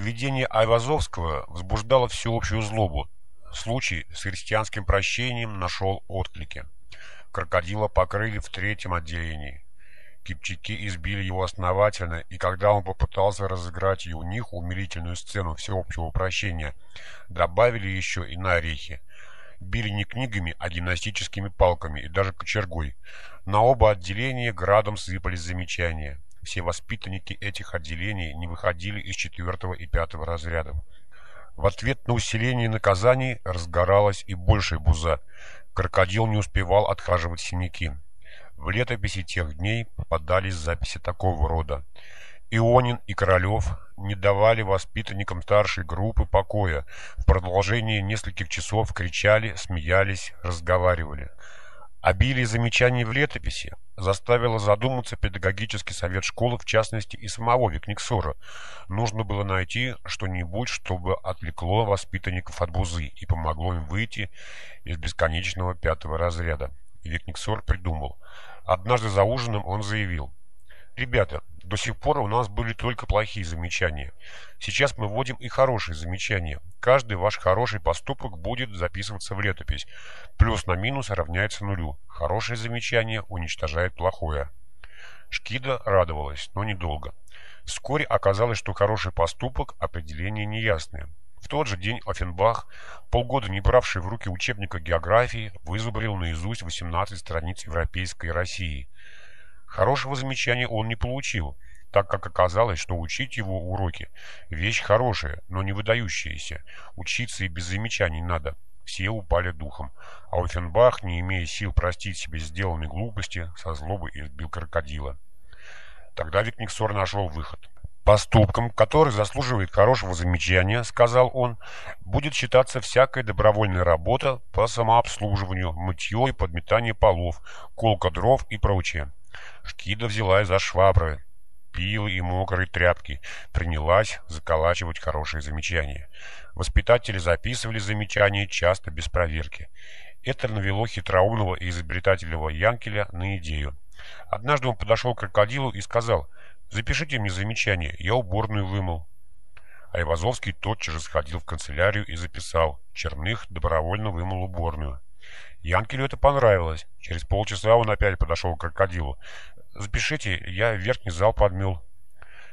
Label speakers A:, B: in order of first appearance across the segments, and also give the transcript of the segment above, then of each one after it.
A: Поведение Айвазовского возбуждало всеобщую злобу. Случай с христианским прощением нашел отклики. Крокодила покрыли в третьем отделении. Кипчаки избили его основательно, и когда он попытался разыграть и у них умилительную сцену всеобщего прощения, добавили еще и на орехи. Били не книгами, а гимнастическими палками и даже кочергой. На оба отделения градом сыпались замечания. Все воспитанники этих отделений не выходили из четвертого и пятого разрядов. В ответ на усиление наказаний разгоралась и большая буза. Крокодил не успевал отхаживать синяки. В летописи тех дней попадались записи такого рода. Ионин и Королев не давали воспитанникам старшей группы покоя. В продолжении нескольких часов кричали, смеялись, разговаривали. Обилие замечаний в летописи заставило задуматься педагогический совет школы, в частности и самого Викниксора. Нужно было найти что-нибудь, чтобы отвлекло воспитанников от бузы и помогло им выйти из бесконечного пятого разряда. Викниксор придумал. Однажды за ужином он заявил. «Ребята, до сих пор у нас были только плохие замечания. Сейчас мы вводим и хорошие замечания. Каждый ваш хороший поступок будет записываться в летопись. Плюс на минус равняется нулю. Хорошее замечание уничтожает плохое». Шкида радовалась, но недолго. Вскоре оказалось, что хороший поступок – определение неясное. В тот же день Офенбах, полгода не бравший в руки учебника географии, вызубрил наизусть 18 страниц Европейской России. Хорошего замечания он не получил, так как оказалось, что учить его уроки – вещь хорошая, но не выдающаяся. Учиться и без замечаний надо. Все упали духом, а Офенбах, не имея сил простить себе сделанные глупости, со злобы избил крокодила. Тогда Викниксор нашел выход. Поступком, который заслуживает хорошего замечания, сказал он, будет считаться всякая добровольная работа по самообслуживанию, мытье и подметание полов, колка дров и прочее. Шкида взяла из-за швабры, пилы и мокрые тряпки, принялась заколачивать хорошие замечания. Воспитатели записывали замечания часто без проверки. Это навело хитроумного и изобретательного Янкеля на идею. Однажды он подошел к крокодилу и сказал – Запишите мне замечание, я уборную вымыл. Айвазовский тотчас же сходил в канцелярию и записал. Черных добровольно вымыл уборную. Янкелю это понравилось. Через полчаса он опять подошел к крокодилу. «Запишите, я верхний зал подмел».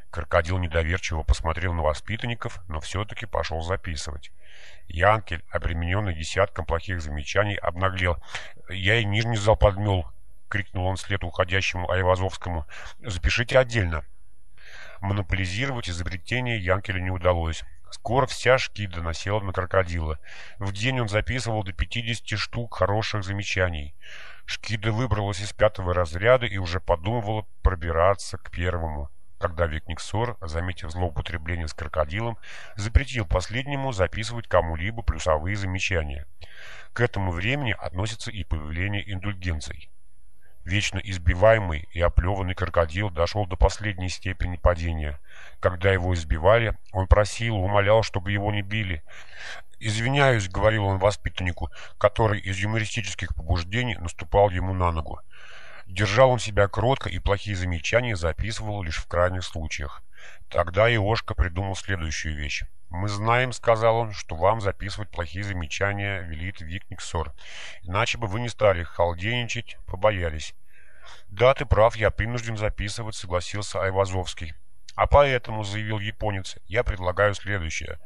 A: Крокодил недоверчиво посмотрел на воспитанников, но все-таки пошел записывать. Янкель, обремененный десятком плохих замечаний, обнаглел. «Я и нижний зал подмел», — крикнул он вслед уходящему Айвазовскому. «Запишите отдельно». Монополизировать изобретение Янкелю не удалось. Скоро вся шкида насела на крокодила. В день он записывал до 50 штук хороших замечаний. Шкида выбралась из пятого разряда и уже подумывала пробираться к первому, когда Викниксор, заметив злоупотребление с крокодилом, запретил последнему записывать кому-либо плюсовые замечания. К этому времени относится и появление индульгенций. Вечно избиваемый и оплеванный крокодил дошел до последней степени падения. Когда его избивали, он просил, умолял, чтобы его не били. «Извиняюсь», — говорил он воспитаннику, который из юмористических побуждений наступал ему на ногу. Держал он себя кротко и плохие замечания записывал лишь в крайних случаях. Тогда Иошка придумал следующую вещь. «Мы знаем, — сказал он, — что вам записывать плохие замечания велит Викниксор. Иначе бы вы не стали халдейничать, побоялись». «Да, ты прав, я принужден записывать», — согласился Айвазовский. «А поэтому, — заявил японец, — я предлагаю следующее.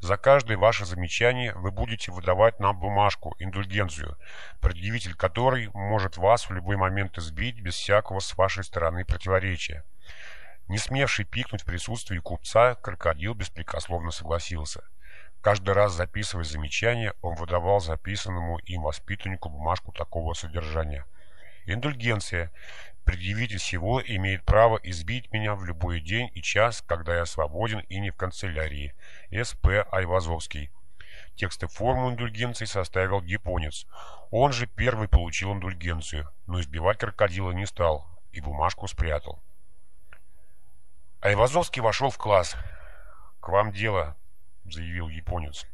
A: За каждое ваше замечание вы будете выдавать нам бумажку, индульгенцию, предъявитель которой может вас в любой момент избить без всякого с вашей стороны противоречия». Не смевший пикнуть в присутствии купца, крокодил беспрекословно согласился. Каждый раз записывая замечания, он выдавал записанному им воспитаннику бумажку такого содержания. Индульгенция. Предъявитель всего имеет право избить меня в любой день и час, когда я свободен и не в канцелярии. С.П. Айвазовский. Тексты форму индульгенции составил японец. Он же первый получил индульгенцию, но избивать крокодила не стал и бумажку спрятал. Айвазовский вошел в класс. «К вам дело», — заявил японец.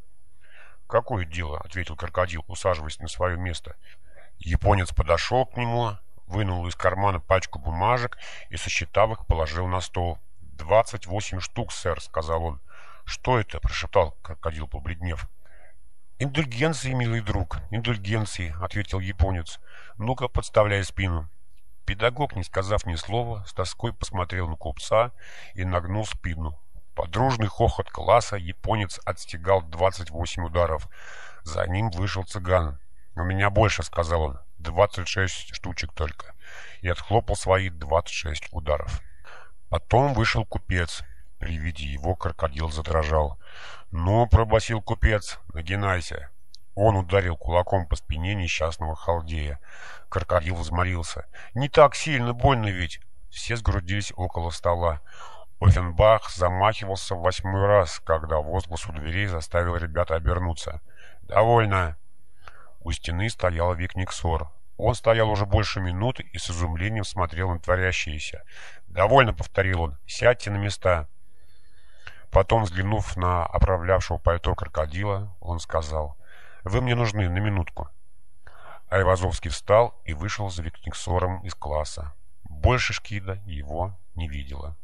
A: «Какое дело?» — ответил крокодил, усаживаясь на свое место. Японец подошел к нему, вынул из кармана пачку бумажек и, сосчитав их, положил на стол. «Двадцать восемь штук, сэр», — сказал он. «Что это?» – прошептал крокодил, побледнев. «Индульгенции, милый друг, индульгенции», — ответил японец. «Ну-ка, подставляй спину». Педагог, не сказав ни слова, с тоской посмотрел на купца и нагнул спину. Подружный хохот класса японец отстегал 28 ударов. За ним вышел цыган. «У меня больше», — сказал он, — «26 штучек только». И отхлопал свои 26 ударов. Потом вышел купец. При виде его крокодил задрожал. «Ну, — пробасил купец, — нагинайся». Он ударил кулаком по спине несчастного халдея. Крокодил взморился. «Не так сильно, больно ведь!» Все сгрудились около стола. Офенбах замахивался в восьмой раз, когда возглас у дверей заставил ребят обернуться. «Довольно!» У стены стоял Викниксор. Он стоял уже больше минуты и с изумлением смотрел на творящееся. «Довольно!» — повторил он. «Сядьте на места!» Потом, взглянув на оправлявшего пальто крокодила, он сказал, «Вы мне нужны на минутку». Айвазовский встал и вышел за Викниксором из класса. Больше Шкида его не видела.